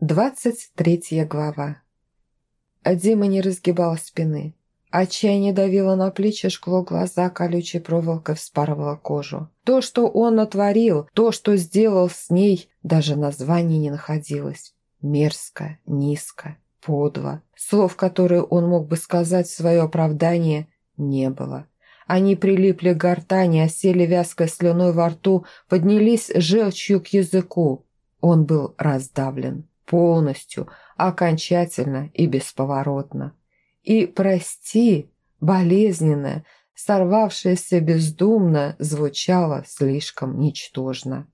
Двадцать третья глава. Дима не разгибал спины. Отчаяние давило на плечи, жгло глаза, колючей проволокой вспарывало кожу. То, что он натворил, то, что сделал с ней, даже название не находилось. Мерзко, низко, подло. Слов, которые он мог бы сказать в свое оправдание, не было. Они прилипли к гортани, осели вязкой слюной во рту, поднялись желчью к языку. Он был раздавлен полностью, окончательно и бесповоротно. И «прости» болезненное, сорвавшееся бездумно, звучало слишком ничтожно.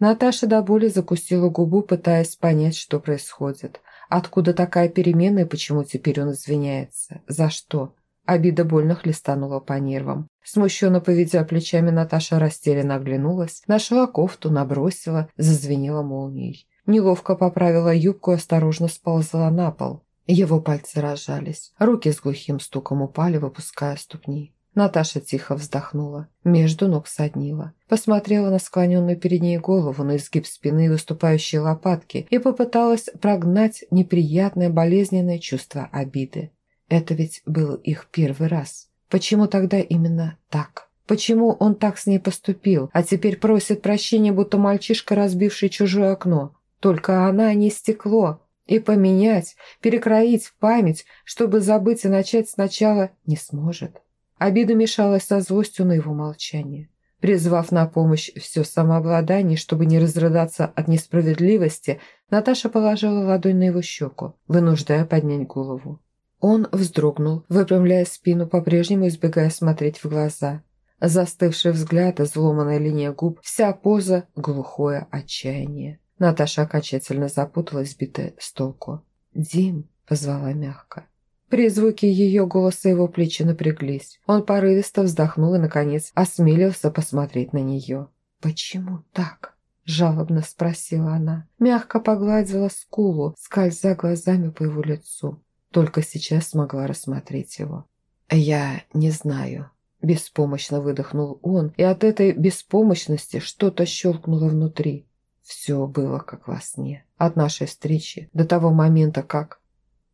Наташа до боли закусила губу, пытаясь понять, что происходит. Откуда такая перемена и почему теперь он извиняется? За что? Обида больно хлестанула по нервам. Смущенно поведя плечами, Наташа растерянно оглянулась, нашла кофту, набросила, зазвенела молнией. Неловко поправила юбку и осторожно сползла на пол. Его пальцы разжались. Руки с глухим стуком упали, выпуская ступни. Наташа тихо вздохнула. Между ног соднила. Посмотрела на склоненную перед ней голову, на изгиб спины и выступающие лопатки и попыталась прогнать неприятное болезненное чувство обиды. Это ведь был их первый раз. Почему тогда именно так? Почему он так с ней поступил, а теперь просит прощения, будто мальчишка, разбивший чужое окно? Только она не стекло. И поменять, перекроить память, чтобы забыть и начать сначала, не сможет. Обида мешалась со злостью на его молчание. Призвав на помощь все самообладание, чтобы не разрыдаться от несправедливости, Наташа положила ладонь на его щеку, вынуждая поднять голову. Он вздрогнул, выпрямляя спину, по-прежнему избегая смотреть в глаза. Застывший взгляд, изломанная линия губ, вся поза – глухое отчаяние. Наташа окончательно запуталась, сбитая с толку. «Дим!» – позвала мягко. При звуке ее голоса его плечи напряглись. Он порывисто вздохнул и, наконец, осмелился посмотреть на нее. «Почему так?» – жалобно спросила она. Мягко погладила скулу, скользя глазами по его лицу. Только сейчас смогла рассмотреть его. «Я не знаю», – беспомощно выдохнул он, и от этой беспомощности что-то щелкнуло внутри. Все было как во сне. От нашей встречи до того момента, как...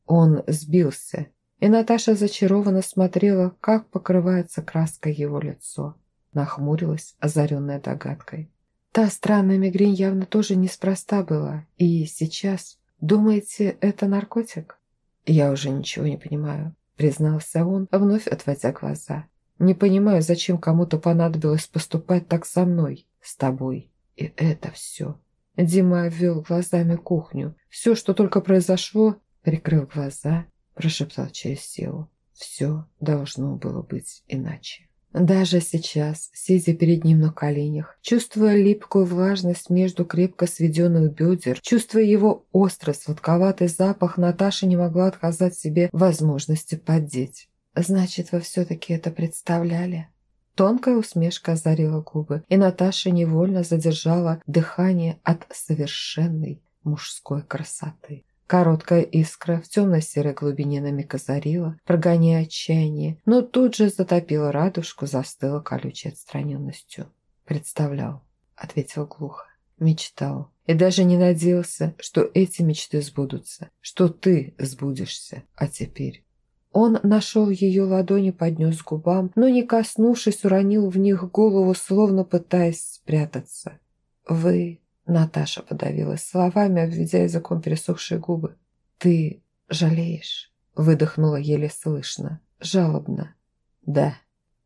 Он сбился, и Наташа зачарованно смотрела, как покрывается краской его лицо. Нахмурилась, озаренная догадкой. Та странная мигрень явно тоже неспроста была. И сейчас... Думаете, это наркотик? Я уже ничего не понимаю, признался он, вновь отводя глаза. Не понимаю, зачем кому-то понадобилось поступать так со мной, с тобой. И это все. Дима ввел глазами кухню. Все, что только произошло, прикрыл глаза, прошептал через силу. Все должно было быть иначе. Даже сейчас, сидя перед ним на коленях, чувствуя липкую влажность между крепко сведенных бедер, чувствуя его острый сладковатый запах, Наташа не могла отказать себе возможности поддеть. «Значит, вы все-таки это представляли?» Тонкая усмешка озарила губы, и Наташа невольно задержала дыхание от совершенной мужской красоты. Короткая искра в темно-серой глубине на миг озарила, прогоняя отчаяние, но тут же затопила радужку, застыла колючей отстраненностью. «Представлял», — ответил глухо, — «мечтал. И даже не надеялся, что эти мечты сбудутся, что ты сбудешься. А теперь он нашел ее ладони, поднес к губам, но, не коснувшись, уронил в них голову, словно пытаясь спрятаться. «Вы...» — Наташа подавилась словами, обведя языком пересохшие губы. «Ты жалеешь?» — выдохнула еле слышно, жалобно. «Да».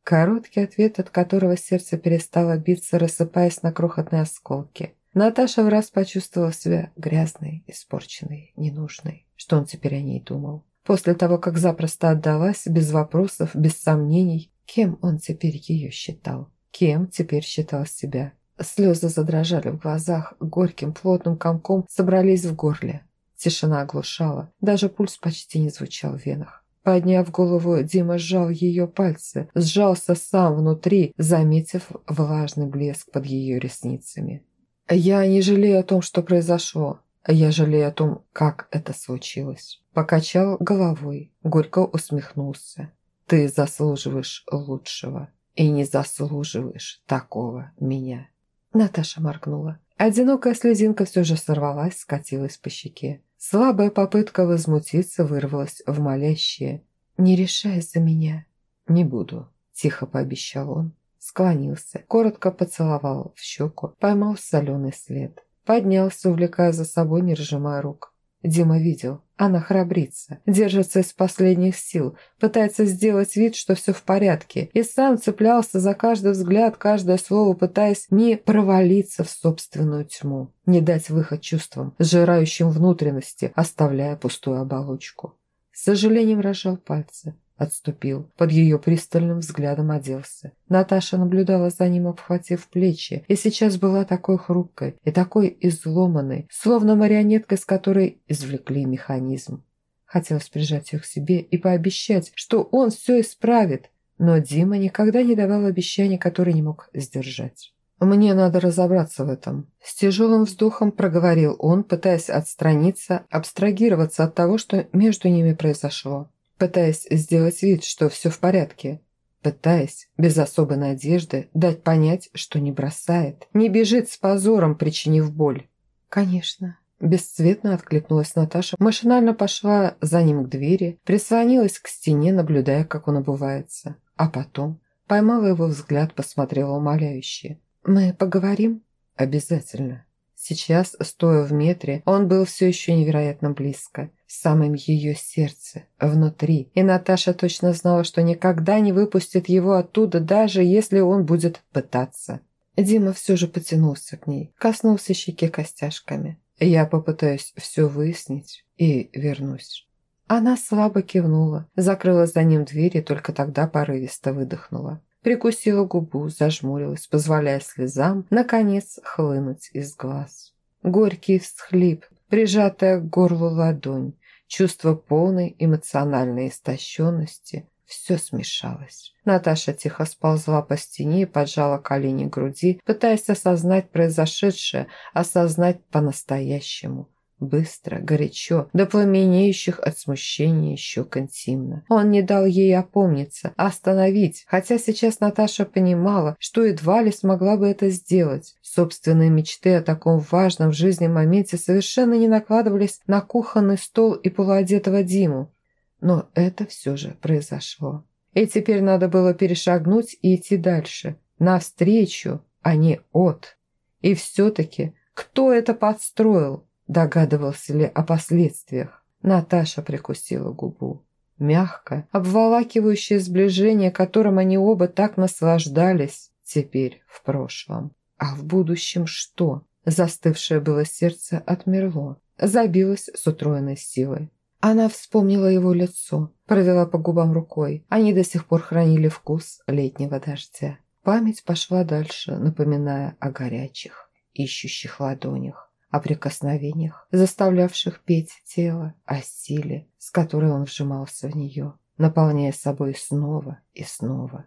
Короткий ответ, от которого сердце перестало биться, рассыпаясь на крохотные осколки. Наташа в раз почувствовала себя грязной, испорченной, ненужной. Что он теперь о ней думал? После того, как запросто отдалась, без вопросов, без сомнений, кем он теперь ее считал? Кем теперь считал себя? Слезы задрожали в глазах, горьким плотным комком собрались в горле. Тишина оглушала, даже пульс почти не звучал в венах. Подняв голову, Дима сжал ее пальцы, сжался сам внутри, заметив влажный блеск под ее ресницами. «Я не жалею о том, что произошло. Я жалею о том, как это случилось. Покачал головой, горько усмехнулся. Ты заслуживаешь лучшего и не заслуживаешь такого меня. Наташа моргнула. Одинокая слезинка все же сорвалась, скатилась по щеке. Слабая попытка возмутиться вырвалась в молящее. «Не решай за меня». «Не буду», – тихо пообещал он. Склонился, коротко поцеловал в щеку, поймал соленый след. Поднялся, увлекая за собой, не разжимая рук. Дима видел, она храбрится, держится из последних сил, пытается сделать вид, что все в порядке, и сам цеплялся за каждый взгляд, каждое слово, пытаясь не провалиться в собственную тьму, не дать выход чувствам, сжирающим внутренности, оставляя пустую оболочку. С сожалением разжал пальцы, Отступил, под ее пристальным взглядом оделся. Наташа наблюдала за ним, обхватив плечи, и сейчас была такой хрупкой и такой изломанной, словно марионетка, с которой извлекли механизм. Хотелось прижать ее к себе и пообещать, что он все исправит, но Дима никогда не давал обещаний, которые не мог сдержать. «Мне надо разобраться в этом». С тяжелым вздохом проговорил он, пытаясь отстраниться, абстрагироваться от того, что между ними произошло пытаясь сделать вид, что все в порядке, пытаясь, без особой надежды, дать понять, что не бросает, не бежит с позором, причинив боль. «Конечно». Бесцветно откликнулась Наташа, машинально пошла за ним к двери, прислонилась к стене, наблюдая, как он обувается. А потом поймала его взгляд, посмотрела умоляюще. «Мы поговорим?» «Обязательно». Сейчас, стоя в метре, он был все еще невероятно близко, в самом ее сердце, внутри. И Наташа точно знала, что никогда не выпустит его оттуда, даже если он будет пытаться. Дима все же потянулся к ней, коснулся щеки костяшками. «Я попытаюсь все выяснить и вернусь». Она слабо кивнула, закрыла за ним дверь и только тогда порывисто выдохнула прикусила губу, зажмурилась, позволяя слезам, наконец, хлынуть из глаз. Горький всхлип, прижатая к горлу ладонь, чувство полной эмоциональной истощенности – все смешалось. Наташа тихо сползла по стене и поджала колени к груди, пытаясь осознать произошедшее, осознать по-настоящему – Быстро, горячо, до пламенеющих от смущения щек интимно. Он не дал ей опомниться, остановить, хотя сейчас Наташа понимала, что едва ли смогла бы это сделать. Собственные мечты о таком важном в жизни моменте совершенно не накладывались на кухонный стол и полуодетого Диму. Но это все же произошло. И теперь надо было перешагнуть и идти дальше. Навстречу, а не от. И все-таки, кто это подстроил? Догадывался ли о последствиях? Наташа прикусила губу. Мягкое, обволакивающее сближение, которым они оба так наслаждались, теперь в прошлом. А в будущем что? Застывшее было сердце отмерло, забилось с утроенной силой. Она вспомнила его лицо, провела по губам рукой. Они до сих пор хранили вкус летнего дождя. Память пошла дальше, напоминая о горячих, ищущих ладонях о прикосновениях, заставлявших петь тело, о силе, с которой он вжимался в нее, наполняя собой снова и снова.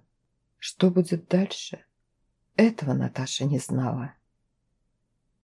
Что будет дальше? Этого Наташа не знала.